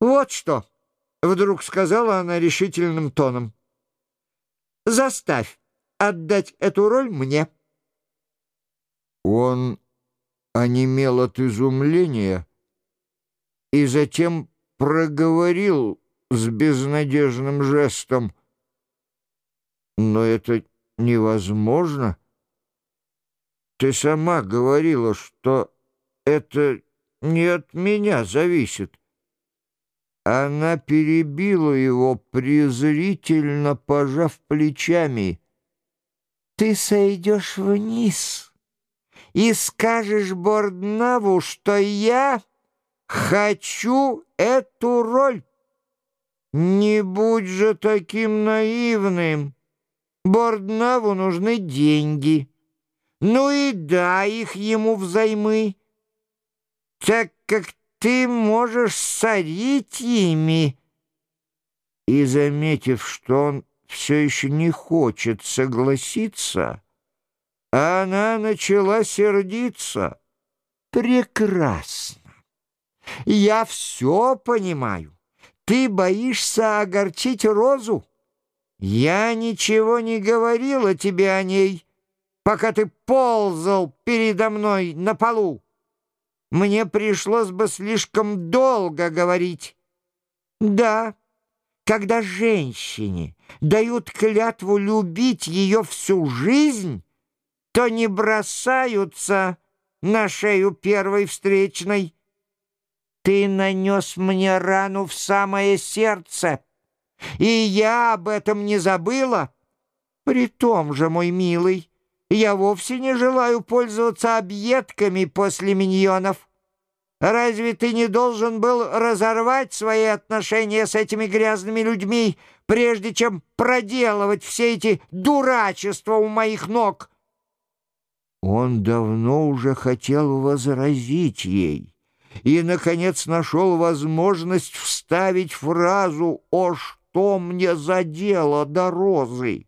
«Вот что!» — вдруг сказала она решительным тоном. «Заставь отдать эту роль мне». Он онемел от изумления и затем проговорил с безнадежным жестом. «Но это невозможно. Ты сама говорила, что это не от меня зависит». Она перебила его, презрительно пожав плечами. «Ты сойдешь вниз и скажешь Борднаву, что я хочу эту роль. Не будь же таким наивным. Борднаву нужны деньги. Ну и дай их ему взаймы, так как ты можешь сорить ими. И, заметив, что он все еще не хочет согласиться, она начала сердиться. «Прекрасно! Я все понимаю. Ты боишься огорчить Розу. Я ничего не говорила тебе о ней, пока ты ползал передо мной на полу мне пришлось бы слишком долго говорить. Да, когда женщине дают клятву любить ее всю жизнь, то не бросаются на шею первой встречной. Ты нанес мне рану в самое сердце, и я об этом не забыла. При том же, мой милый, я вовсе не желаю пользоваться объедками после миньонов. Разве ты не должен был разорвать свои отношения с этими грязными людьми, прежде чем проделывать все эти дурачества у моих ног?» Он давно уже хотел возразить ей и, наконец, нашел возможность вставить фразу «О, что мне за дело до розы!»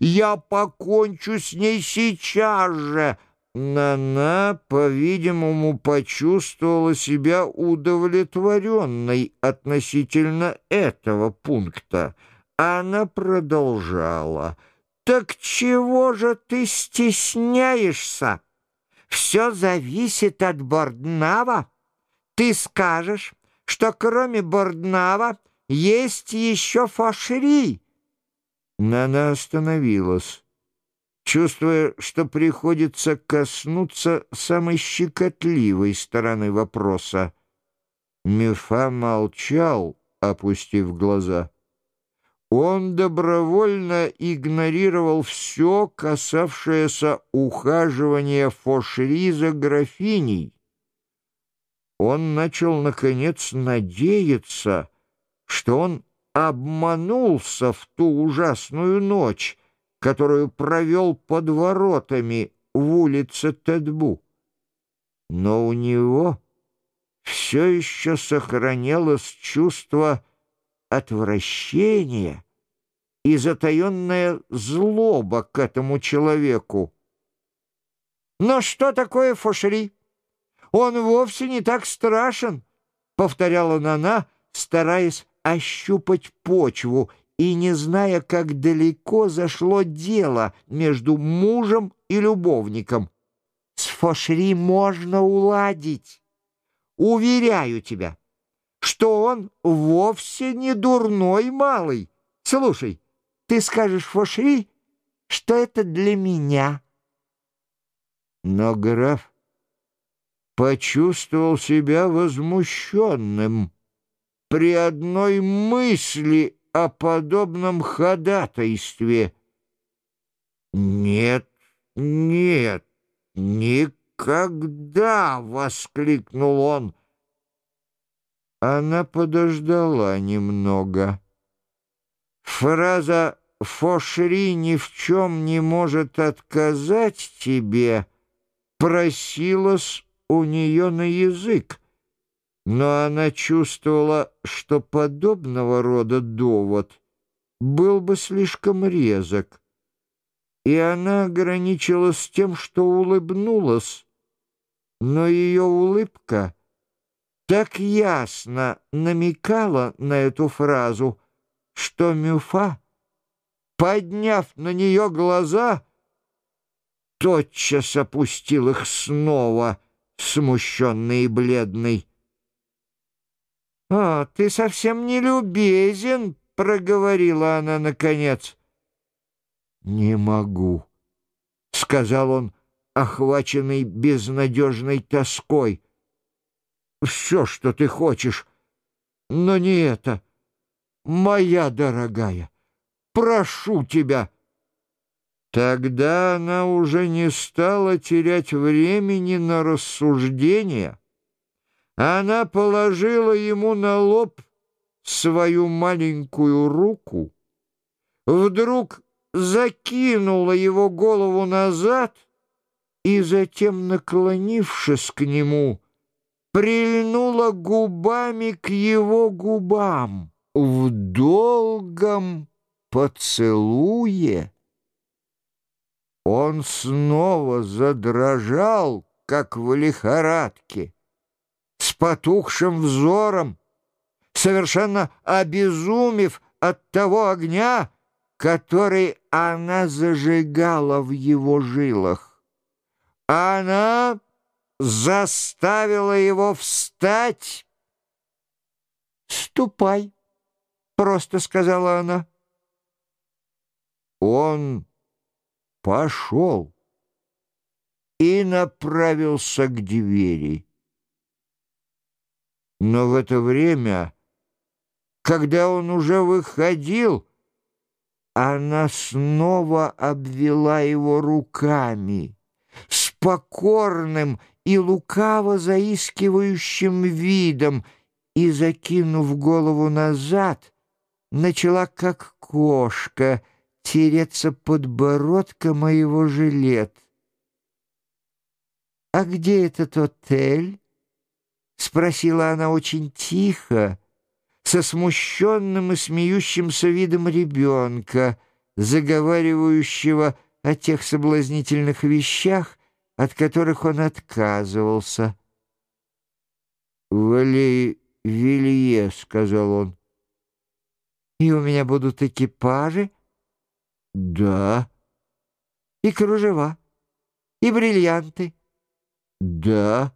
Я покончу с ней сейчас же!» Нана, по-видимому, почувствовала себя удовлетворенной относительно этого пункта. Она продолжала. «Так чего же ты стесняешься? Все зависит от Борднава. Ты скажешь, что кроме Борднава есть еще Фошри». Нана остановилась, чувствуя, что приходится коснуться самой щекотливой стороны вопроса. Мефа молчал, опустив глаза. Он добровольно игнорировал все, касавшееся ухаживания Фошри графиней. Он начал, наконец, надеяться, что он обманулся в ту ужасную ночь, которую провел под воротами в улице Тедбу. Но у него все еще сохранялось чувство отвращения и затаенная злоба к этому человеку. «Но что такое Фошери? Он вовсе не так страшен», — повторяла Нана, стараясь ощупать почву и не зная, как далеко зашло дело между мужем и любовником. С Фошри можно уладить. Уверяю тебя, что он вовсе не дурной малый. Слушай, ты скажешь Фошри, что это для меня. Но граф почувствовал себя возмущенным при одной мысли о подобном ходатайстве. «Нет, нет, никогда!» — воскликнул он. Она подождала немного. Фраза «Фошри ни в чем не может отказать тебе» просилась у нее на язык но она чувствовала, что подобного рода довод был бы слишком резок, и она ограничилась тем, что улыбнулась, но ее улыбка так ясно намекала на эту фразу, что Мюфа, подняв на нее глаза, тотчас опустил их снова, смущенный и бледный. «А, ты совсем не любезен», — проговорила она наконец. «Не могу», — сказал он, охваченный безнадежной тоской. «Все, что ты хочешь, но не это. Моя дорогая, прошу тебя». Тогда она уже не стала терять времени на рассуждения. Она положила ему на лоб свою маленькую руку, вдруг закинула его голову назад и затем, наклонившись к нему, прильнула губами к его губам в долгом поцелуе. Он снова задрожал, как в лихорадке, потухшим взором, совершенно обезумев от того огня, который она зажигала в его жилах. Она заставила его встать. «Ступай», — просто сказала она. Он пошел и направился к двери. Но в это время, когда он уже выходил, она снова обвела его руками с покорным и лукаво заискивающим видом и, закинув голову назад, начала, как кошка, тереться подбородка моего жилет. «А где этот отель?» — спросила она очень тихо, со смущенным и смеющимся видом ребенка, заговаривающего о тех соблазнительных вещах, от которых он отказывался. «Вали Вилье», — сказал он. «И у меня будут экипажи?» «Да». «И кружева, и бриллианты?» «Да».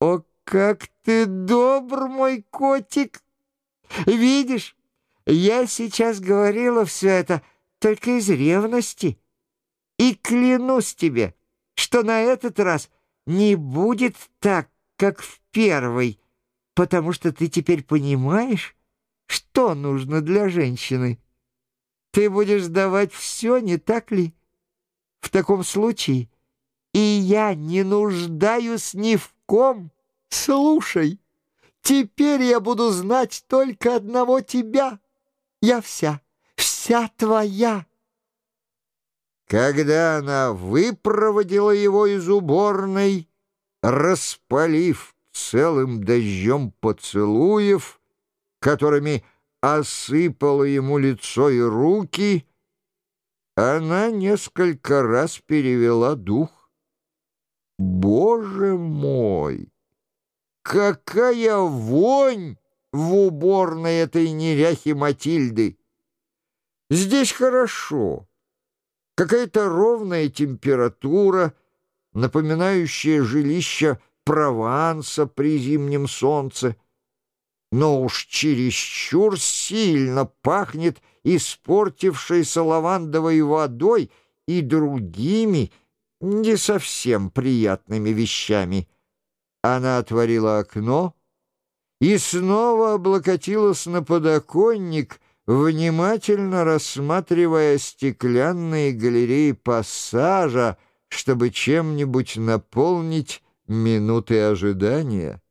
«О, как ты добр, мой котик! Видишь, я сейчас говорила все это только из ревности. И клянусь тебе, что на этот раз не будет так, как в первый, потому что ты теперь понимаешь, что нужно для женщины». Ты будешь сдавать все, не так ли? В таком случае и я не нуждаюсь ни в ком. Слушай, теперь я буду знать только одного тебя. Я вся, вся твоя. Когда она выпроводила его из уборной, распалив целым дождем поцелуев, которыми осыпала ему лицо и руки, она несколько раз перевела дух. «Боже мой! Какая вонь в уборной этой неряхи Матильды! Здесь хорошо, какая-то ровная температура, напоминающая жилище Прованса при зимнем солнце — но уж чересчур сильно пахнет испортившейся лавандовой водой и другими не совсем приятными вещами. Она отворила окно и снова облокотилась на подоконник, внимательно рассматривая стеклянные галереи пассажа, чтобы чем-нибудь наполнить минуты ожидания.